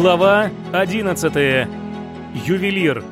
Глава 11. Ювелир.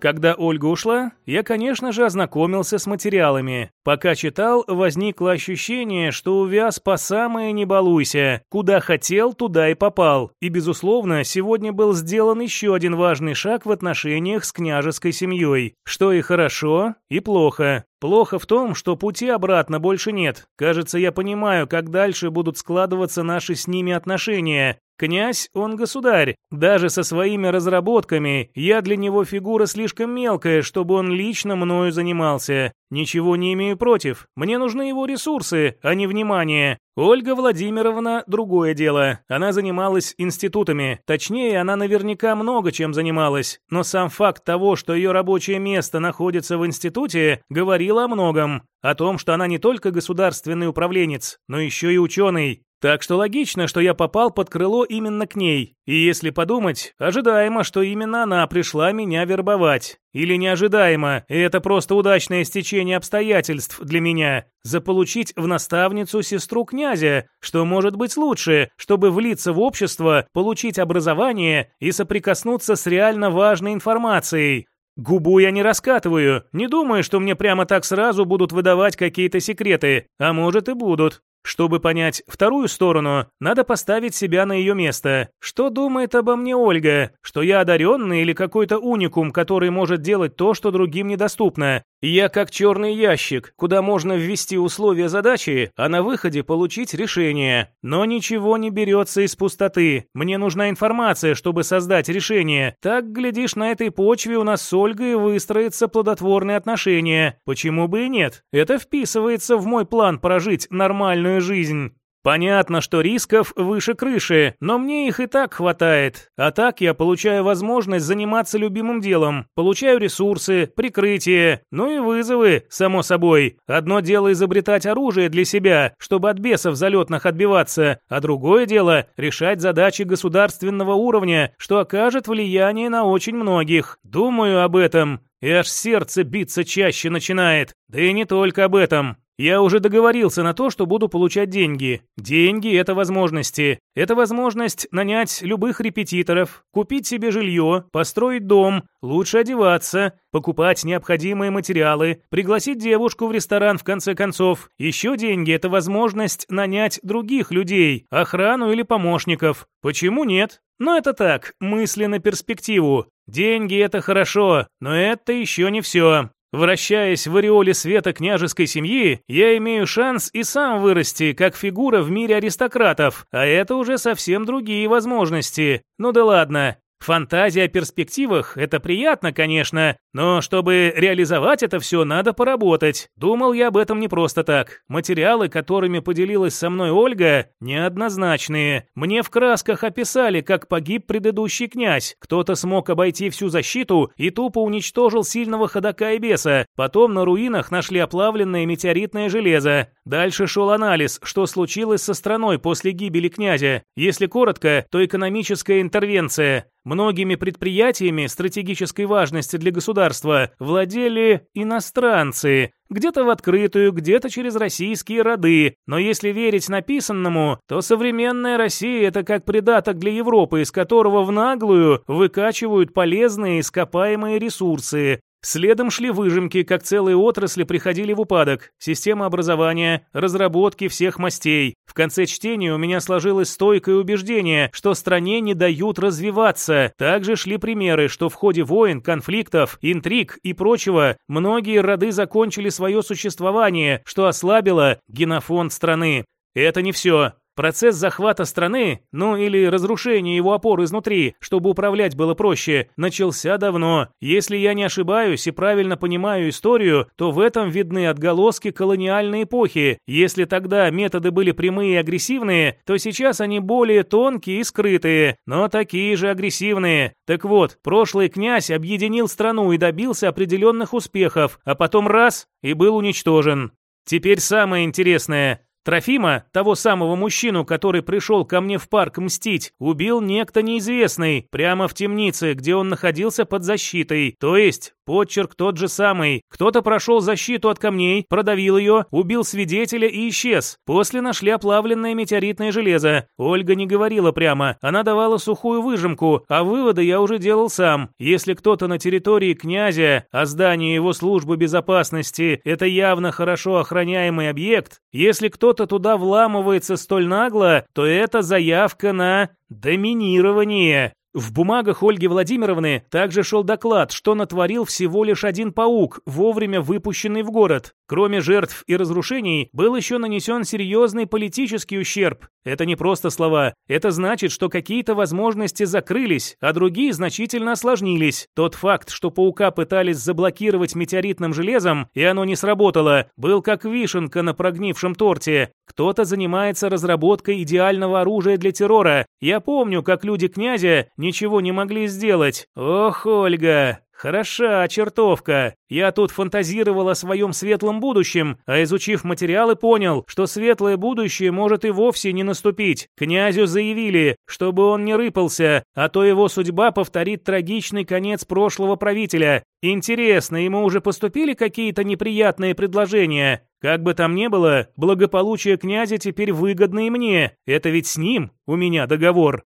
Когда Ольга ушла, я, конечно же, ознакомился с материалами. Пока читал, возникло ощущение, что увяз по самое не балуйся. Куда хотел, туда и попал. И, безусловно, сегодня был сделан еще один важный шаг в отношениях с княжеской семьей. Что и хорошо, и плохо. Плохо в том, что пути обратно больше нет. Кажется, я понимаю, как дальше будут складываться наши с ними отношения. Князь, он государь. Даже со своими разработками я для него фигура слишком мелкая, чтобы он лично мною занимался. Ничего не имею против. Мне нужны его ресурсы, а не внимание. Ольга Владимировна – другое дело. Она занималась институтами. Точнее, она наверняка много чем занималась. Но сам факт того, что ее рабочее место находится в институте, говорил о многом. О том, что она не только государственный управленец, но еще и ученый. Так что логично, что я попал под крыло именно к ней. И если подумать, ожидаемо, что именно она пришла меня вербовать. Или неожидаемо, и это просто удачное стечение обстоятельств для меня. Заполучить в наставницу сестру князя, что может быть лучше, чтобы влиться в общество, получить образование и соприкоснуться с реально важной информацией. Губу я не раскатываю, не думаю, что мне прямо так сразу будут выдавать какие-то секреты, а может и будут. Чтобы понять вторую сторону, надо поставить себя на ее место. Что думает обо мне Ольга? Что я одаренный или какой-то уникум, который может делать то, что другим недоступно? Я как черный ящик, куда можно ввести условия задачи, а на выходе получить решение. Но ничего не берется из пустоты. Мне нужна информация, чтобы создать решение. Так, глядишь, на этой почве у нас с Ольгой выстроятся плодотворные отношения. Почему бы и нет? Это вписывается в мой план прожить нормальную жизнь. Понятно, что рисков выше крыши, но мне их и так хватает. А так я получаю возможность заниматься любимым делом, получаю ресурсы, прикрытие, ну и вызовы, само собой. Одно дело изобретать оружие для себя, чтобы от бесов залетных отбиваться, а другое дело решать задачи государственного уровня, что окажет влияние на очень многих. Думаю об этом, и аж сердце биться чаще начинает. Да и не только об этом. Я уже договорился на то, что буду получать деньги. Деньги – это возможности. Это возможность нанять любых репетиторов, купить себе жилье, построить дом, лучше одеваться, покупать необходимые материалы, пригласить девушку в ресторан в конце концов. Еще деньги – это возможность нанять других людей, охрану или помощников. Почему нет? Но это так, мысли на перспективу. Деньги – это хорошо, но это еще не все. Вращаясь в ореоле света княжеской семьи, я имею шанс и сам вырасти, как фигура в мире аристократов, а это уже совсем другие возможности. Ну да ладно, Фантазия о перспективах – это приятно, конечно, но чтобы реализовать это все, надо поработать. Думал я об этом не просто так. Материалы, которыми поделилась со мной Ольга, неоднозначные. Мне в красках описали, как погиб предыдущий князь. Кто-то смог обойти всю защиту и тупо уничтожил сильного ходока и беса. Потом на руинах нашли оплавленное метеоритное железо. Дальше шел анализ, что случилось со страной после гибели князя. Если коротко, то экономическая интервенция. Многими предприятиями стратегической важности для государства владели иностранцы, где-то в открытую, где-то через российские роды. Но если верить написанному, то современная Россия – это как придаток для Европы, из которого в наглую выкачивают полезные ископаемые ресурсы. Следом шли выжимки, как целые отрасли приходили в упадок. Система образования, разработки всех мастей. В конце чтения у меня сложилось стойкое убеждение, что стране не дают развиваться. Также шли примеры, что в ходе войн, конфликтов, интриг и прочего многие роды закончили свое существование, что ослабило генофонд страны. Это не все. Процесс захвата страны, ну или разрушения его опор изнутри, чтобы управлять было проще, начался давно. Если я не ошибаюсь и правильно понимаю историю, то в этом видны отголоски колониальной эпохи. Если тогда методы были прямые и агрессивные, то сейчас они более тонкие и скрытые, но такие же агрессивные. Так вот, прошлый князь объединил страну и добился определенных успехов, а потом раз – и был уничтожен. Теперь самое интересное – Трофима, того самого мужчину, который пришел ко мне в парк мстить, убил некто неизвестный, прямо в темнице, где он находился под защитой. То есть, подчерк тот же самый. Кто-то прошел защиту от камней, продавил ее, убил свидетеля и исчез. После нашли оплавленное метеоритное железо. Ольга не говорила прямо, она давала сухую выжимку, а выводы я уже делал сам. Если кто-то на территории князя, а здание его службы безопасности – это явно хорошо охраняемый объект, если кто-то туда вламывается столь нагло, то это заявка на доминирование. В бумагах Ольги Владимировны также шел доклад, что натворил всего лишь один паук, вовремя выпущенный в город. Кроме жертв и разрушений, был еще нанесен серьезный политический ущерб. Это не просто слова. Это значит, что какие-то возможности закрылись, а другие значительно осложнились. Тот факт, что паука пытались заблокировать метеоритным железом, и оно не сработало, был как вишенка на прогнившем торте. Кто-то занимается разработкой идеального оружия для террора. Я помню, как люди князя ничего не могли сделать. Ох, Ольга, Хороша чертовка. Я тут фантазировал о своем светлом будущем, а изучив материалы, понял, что светлое будущее может и вовсе не наступить. Князю заявили, чтобы он не рыпался, а то его судьба повторит трагичный конец прошлого правителя. Интересно, ему уже поступили какие-то неприятные предложения? Как бы там ни было, благополучие князя теперь выгодно и мне. Это ведь с ним у меня договор.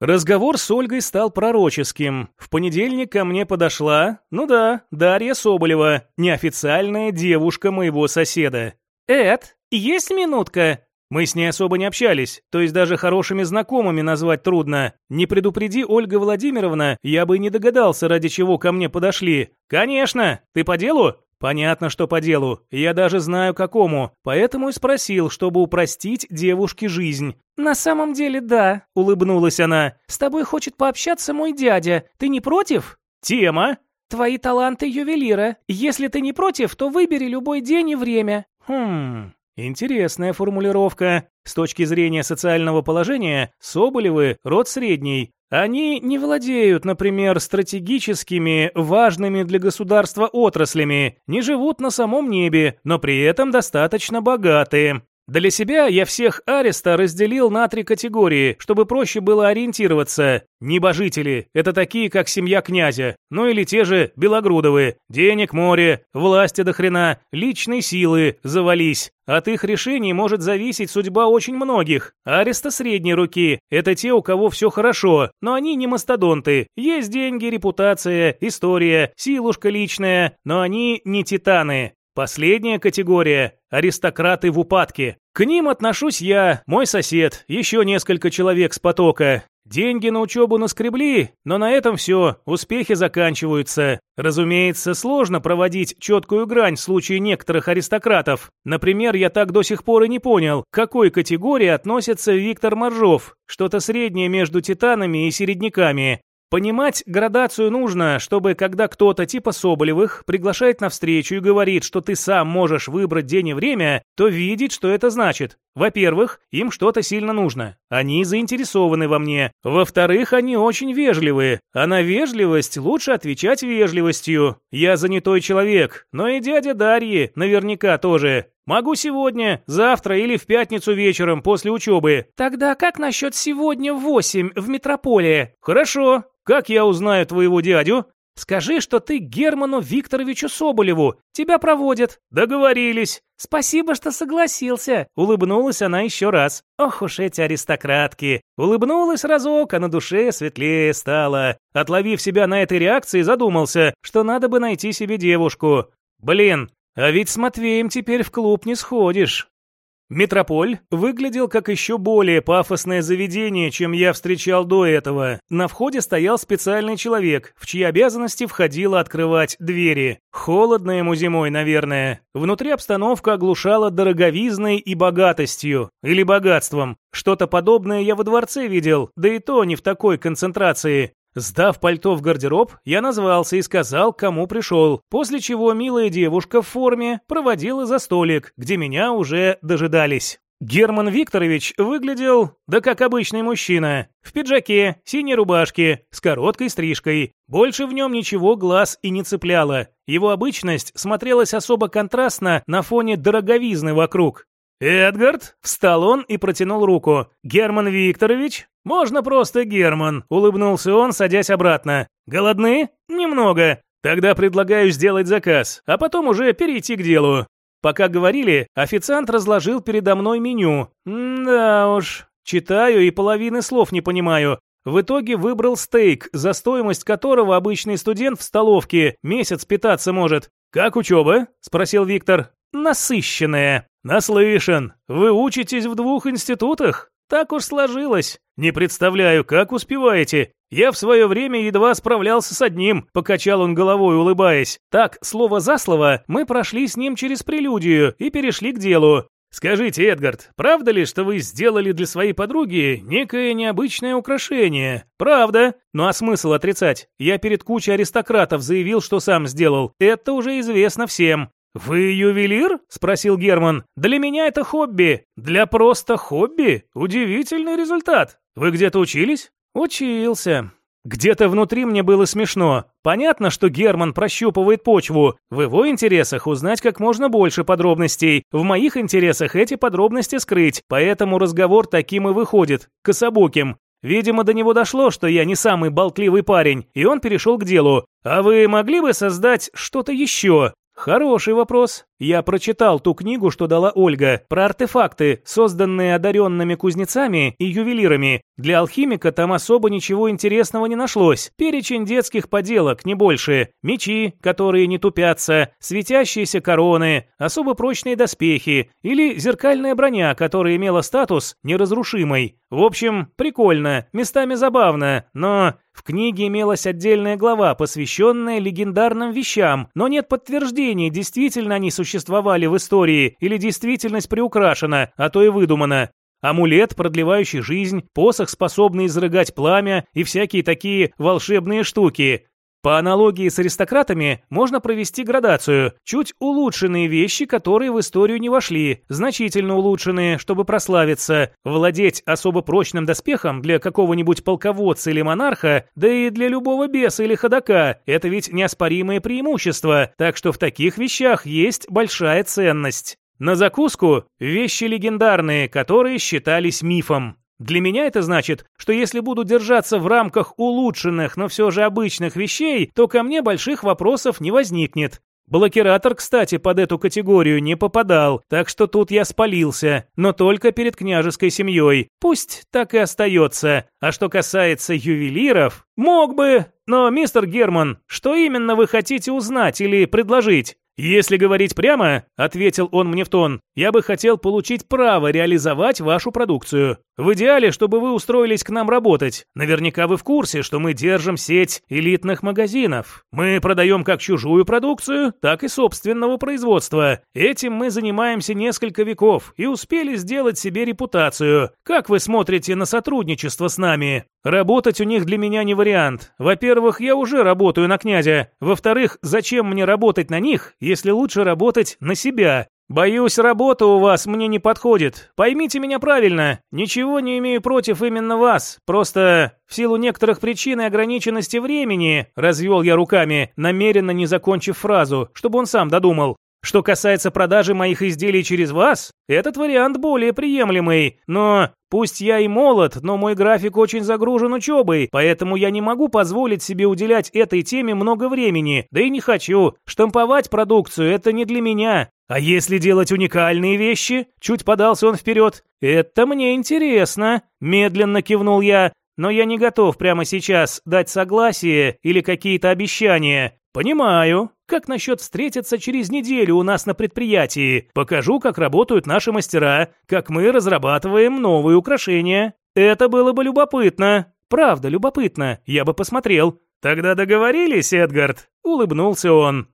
Разговор с Ольгой стал пророческим. В понедельник ко мне подошла, ну да, Дарья Соболева, неофициальная девушка моего соседа. «Эд, есть минутка?» Мы с ней особо не общались, то есть даже хорошими знакомыми назвать трудно. Не предупреди Ольга Владимировна, я бы не догадался, ради чего ко мне подошли. «Конечно! Ты по делу?» Понятно, что по делу. Я даже знаю какому. Поэтому и спросил, чтобы упростить девушке жизнь. На самом деле, да, улыбнулась она. С тобой хочет пообщаться мой дядя. Ты не против? Тема? Твои таланты ювелира. Если ты не против, то выбери любой день и время. Хм. Интересная формулировка. С точки зрения социального положения, Соболевы – род средний, они не владеют, например, стратегическими, важными для государства отраслями, не живут на самом небе, но при этом достаточно богаты. Для себя я всех ареста разделил на три категории, чтобы проще было ориентироваться. Небожители – это такие, как семья князя, ну или те же Белогрудовы. Денег море, власти до хрена, личной силы, завались. От их решений может зависеть судьба очень многих. Ареста средней руки – это те, у кого все хорошо, но они не мастодонты. Есть деньги, репутация, история, силушка личная, но они не титаны. Последняя категория – аристократы в упадке. К ним отношусь я, мой сосед, еще несколько человек с потока. Деньги на учебу наскребли, но на этом все, успехи заканчиваются. Разумеется, сложно проводить четкую грань в случае некоторых аристократов. Например, я так до сих пор и не понял, к какой категории относится Виктор Моржов, что-то среднее между титанами и середняками. Понимать градацию нужно, чтобы когда кто-то типа Соболевых приглашает на встречу и говорит, что ты сам можешь выбрать день и время, то видеть, что это значит. Во-первых, им что-то сильно нужно. Они заинтересованы во мне. Во-вторых, они очень вежливые. А на вежливость лучше отвечать вежливостью. Я занятой человек, но и дядя Дарьи наверняка тоже. Могу сегодня, завтра или в пятницу вечером после учебы. Тогда как насчет сегодня в восемь в метрополе? Хорошо. Как я узнаю твоего дядю? Скажи, что ты Герману Викторовичу Соболеву. Тебя проводят. Договорились. Спасибо, что согласился. Улыбнулась она еще раз. Ох уж эти аристократки. Улыбнулась разок, а на душе светлее стало. Отловив себя на этой реакции, задумался, что надо бы найти себе девушку. Блин, а ведь с Матвеем теперь в клуб не сходишь. Метрополь выглядел как еще более пафосное заведение, чем я встречал до этого. На входе стоял специальный человек, в чьи обязанности входило открывать двери. Холодно ему зимой, наверное. Внутри обстановка оглушала дороговизной и богатостью. Или богатством. Что-то подобное я во дворце видел, да и то не в такой концентрации. Сдав пальто в гардероб, я назвался и сказал, кому пришел, после чего милая девушка в форме проводила за столик, где меня уже дожидались. Герман Викторович выглядел, да как обычный мужчина, в пиджаке, синей рубашке, с короткой стрижкой. Больше в нем ничего глаз и не цепляло. Его обычность смотрелась особо контрастно на фоне дороговизны вокруг. «Эдгард?» – встал он и протянул руку. «Герман Викторович?» «Можно просто Герман», – улыбнулся он, садясь обратно. «Голодны?» «Немного. Тогда предлагаю сделать заказ, а потом уже перейти к делу». Пока говорили, официант разложил передо мной меню. да уж, читаю и половины слов не понимаю. В итоге выбрал стейк, за стоимость которого обычный студент в столовке месяц питаться может. «Как учеба?» – спросил Виктор. «Насыщенная». «Наслышан. Вы учитесь в двух институтах?» «Так уж сложилось. Не представляю, как успеваете. Я в свое время едва справлялся с одним», – покачал он головой, улыбаясь. Так, слово за слово, мы прошли с ним через прелюдию и перешли к делу. «Скажите, Эдгард, правда ли, что вы сделали для своей подруги некое необычное украшение?» «Правда. Ну а смысл отрицать? Я перед кучей аристократов заявил, что сам сделал. Это уже известно всем. «Вы ювелир?» – спросил Герман. «Для меня это хобби. Для просто хобби? Удивительный результат. Вы где-то учились?» «Учился. Где-то внутри мне было смешно. Понятно, что Герман прощупывает почву. В его интересах узнать как можно больше подробностей. В моих интересах эти подробности скрыть, поэтому разговор таким и выходит, кособоким. Видимо, до него дошло, что я не самый болтливый парень, и он перешел к делу. А вы могли бы создать что-то еще? Хороший вопрос. Я прочитал ту книгу, что дала Ольга, про артефакты, созданные одаренными кузнецами и ювелирами. Для алхимика там особо ничего интересного не нашлось. Перечень детских поделок, не больше. Мечи, которые не тупятся, светящиеся короны, особо прочные доспехи или зеркальная броня, которая имела статус неразрушимой. В общем, прикольно, местами забавно, но в книге имелась отдельная глава, посвященная легендарным вещам, но нет подтверждений, действительно они существуют существовали в истории или действительность приукрашена, а то и выдумана. Амулет, продлевающий жизнь, посох, способный изрыгать пламя и всякие такие волшебные штуки. По аналогии с аристократами можно провести градацию. Чуть улучшенные вещи, которые в историю не вошли, значительно улучшенные, чтобы прославиться. Владеть особо прочным доспехом для какого-нибудь полководца или монарха, да и для любого беса или ходока, это ведь неоспоримое преимущество, так что в таких вещах есть большая ценность. На закуску – вещи легендарные, которые считались мифом. Для меня это значит, что если буду держаться в рамках улучшенных, но все же обычных вещей, то ко мне больших вопросов не возникнет. Блокиратор, кстати, под эту категорию не попадал, так что тут я спалился, но только перед княжеской семьей. Пусть так и остается. А что касается ювелиров, мог бы. Но, мистер Герман, что именно вы хотите узнать или предложить? «Если говорить прямо», — ответил он мне в тон, «я бы хотел получить право реализовать вашу продукцию. В идеале, чтобы вы устроились к нам работать. Наверняка вы в курсе, что мы держим сеть элитных магазинов. Мы продаем как чужую продукцию, так и собственного производства. Этим мы занимаемся несколько веков и успели сделать себе репутацию. Как вы смотрите на сотрудничество с нами?» Работать у них для меня не вариант. Во-первых, я уже работаю на князя. Во-вторых, зачем мне работать на них, если лучше работать на себя? Боюсь, работа у вас мне не подходит. Поймите меня правильно. Ничего не имею против именно вас. Просто в силу некоторых причин и ограниченности времени, развел я руками, намеренно не закончив фразу, чтобы он сам додумал. Что касается продажи моих изделий через вас, этот вариант более приемлемый, но пусть я и молод, но мой график очень загружен учебой, поэтому я не могу позволить себе уделять этой теме много времени, да и не хочу. Штамповать продукцию – это не для меня. А если делать уникальные вещи? Чуть подался он вперед. Это мне интересно, медленно кивнул я, но я не готов прямо сейчас дать согласие или какие-то обещания. Понимаю. Как насчет встретиться через неделю у нас на предприятии? Покажу, как работают наши мастера, как мы разрабатываем новые украшения. Это было бы любопытно. Правда, любопытно. Я бы посмотрел. Тогда договорились, Эдгард? Улыбнулся он.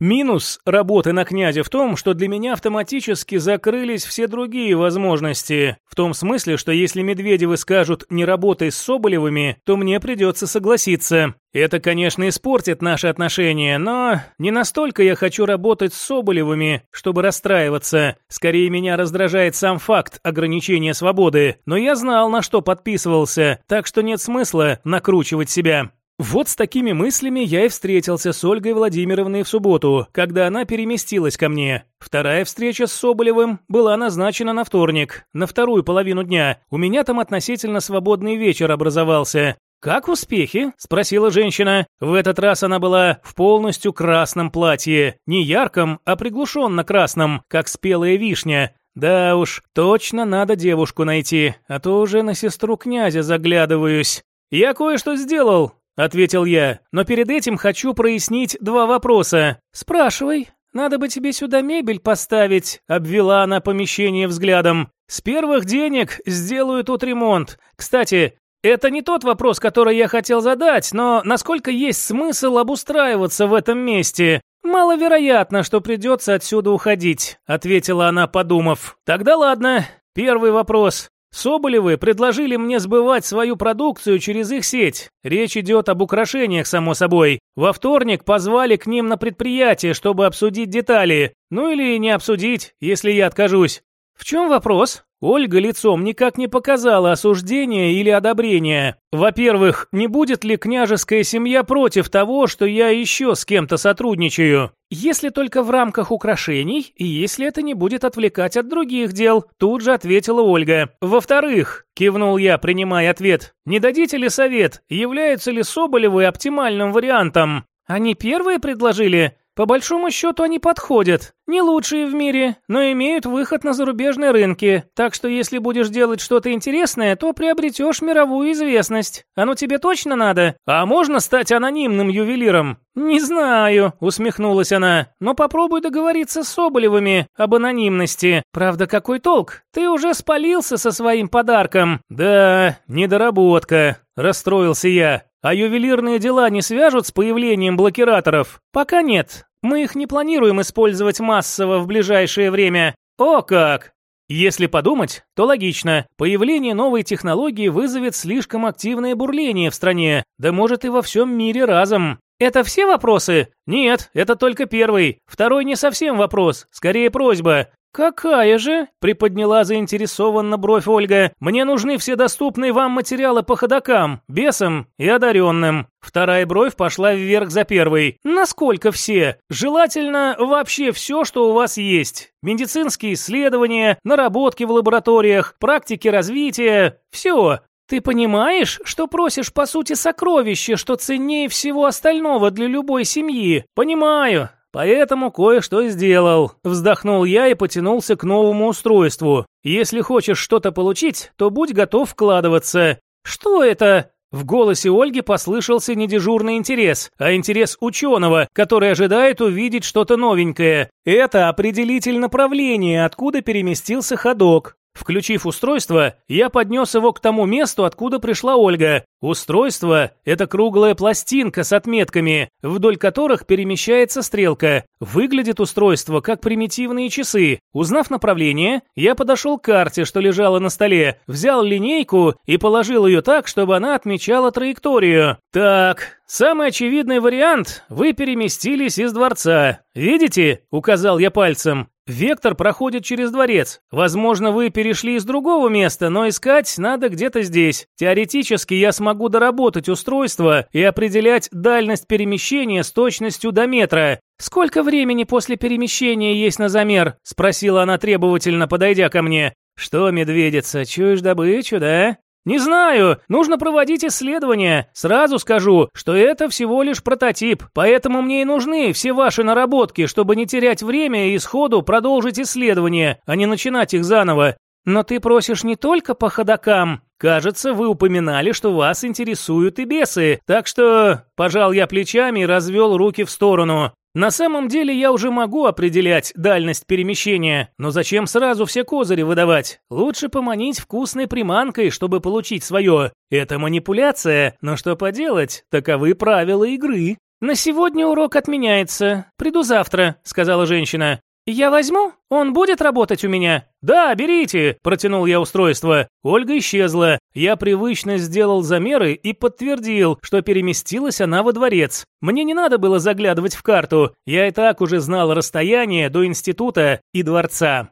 Минус работы на князя в том, что для меня автоматически закрылись все другие возможности. В том смысле, что если Медведевы скажут «не работай с Соболевыми», то мне придется согласиться. Это, конечно, испортит наши отношения, но не настолько я хочу работать с Соболевыми, чтобы расстраиваться. Скорее, меня раздражает сам факт ограничения свободы. Но я знал, на что подписывался, так что нет смысла накручивать себя. Вот с такими мыслями я и встретился с Ольгой Владимировной в субботу, когда она переместилась ко мне. Вторая встреча с Соболевым была назначена на вторник, на вторую половину дня. У меня там относительно свободный вечер образовался. «Как успехи?» – спросила женщина. В этот раз она была в полностью красном платье. Не ярком, а приглушенно красном, как спелая вишня. Да уж, точно надо девушку найти, а то уже на сестру князя заглядываюсь. «Я кое-что сделал», – ответил я, «но перед этим хочу прояснить два вопроса». «Спрашивай. Надо бы тебе сюда мебель поставить», – обвела она помещение взглядом. «С первых денег сделаю тут ремонт. Кстати, это не тот вопрос, который я хотел задать, но насколько есть смысл обустраиваться в этом месте? Маловероятно, что придется отсюда уходить, ответила она, подумав. Тогда ладно. Первый вопрос. Соболевы предложили мне сбывать свою продукцию через их сеть. Речь идет об украшениях, само собой. Во вторник позвали к ним на предприятие, чтобы обсудить детали. Ну или не обсудить, если я откажусь. В чем вопрос? Ольга лицом никак не показала осуждения или одобрения. Во-первых, не будет ли княжеская семья против того, что я еще с кем-то сотрудничаю? Если только в рамках украшений, и если это не будет отвлекать от других дел, тут же ответила Ольга. Во-вторых, кивнул я, принимая ответ, не дадите ли совет, являются ли Соболевы оптимальным вариантом? Они первые предложили? По большому счету они подходят. Не лучшие в мире, но имеют выход на зарубежные рынки. Так что если будешь делать что-то интересное, то приобретешь мировую известность. Оно тебе точно надо? А можно стать анонимным ювелиром? Не знаю, усмехнулась она. Но попробуй договориться с Соболевыми об анонимности. Правда, какой толк? Ты уже спалился со своим подарком. Да, недоработка, расстроился я. А ювелирные дела не свяжут с появлением блокираторов? Пока нет. Мы их не планируем использовать массово в ближайшее время. О как! Если подумать, то логично. Появление новой технологии вызовет слишком активное бурление в стране, да может и во всем мире разом. Это все вопросы? Нет, это только первый. Второй не совсем вопрос, скорее просьба. «Какая же?» – приподняла заинтересованно бровь Ольга. «Мне нужны все доступные вам материалы по ходокам, бесам и одаренным». Вторая бровь пошла вверх за первой. «Насколько все? Желательно вообще все, что у вас есть. Медицинские исследования, наработки в лабораториях, практики развития. Все. Ты понимаешь, что просишь по сути сокровище, что ценнее всего остального для любой семьи? Понимаю. Поэтому кое-что сделал. Вздохнул я и потянулся к новому устройству. Если хочешь что-то получить, то будь готов вкладываться. Что это? В голосе Ольги послышался не дежурный интерес, а интерес ученого, который ожидает увидеть что-то новенькое. Это определитель направления, откуда переместился ходок. Включив устройство, я поднес его к тому месту, откуда пришла Ольга. Устройство – это круглая пластинка с отметками, вдоль которых перемещается стрелка. Выглядит устройство как примитивные часы. Узнав направление, я подошел к карте, что лежала на столе, взял линейку и положил ее так, чтобы она отмечала траекторию. Так, самый очевидный вариант – вы переместились из дворца. Видите? – указал я пальцем. Вектор проходит через дворец. Возможно, вы перешли из другого места, но искать надо где-то здесь. Теоретически я смогу доработать устройство и определять дальность перемещения с точностью до метра. Сколько времени после перемещения есть на замер? спросила она требовательно, подойдя ко мне. Что, медведица, чуешь добычу, да? «Не знаю, нужно проводить исследования. Сразу скажу, что это всего лишь прототип, поэтому мне и нужны все ваши наработки, чтобы не терять время и сходу продолжить исследования, а не начинать их заново. Но ты просишь не только по ходокам. Кажется, вы упоминали, что вас интересуют и бесы, так что...» Пожал я плечами и развел руки в сторону. На самом деле я уже могу определять дальность перемещения, но зачем сразу все козыри выдавать? Лучше поманить вкусной приманкой, чтобы получить свое. Это манипуляция, но что поделать, таковы правила игры. «На сегодня урок отменяется. Приду завтра», — сказала женщина. «Я возьму? Он будет работать у меня?» «Да, берите!» – протянул я устройство. Ольга исчезла. Я привычно сделал замеры и подтвердил, что переместилась она во дворец. Мне не надо было заглядывать в карту. Я и так уже знал расстояние до института и дворца.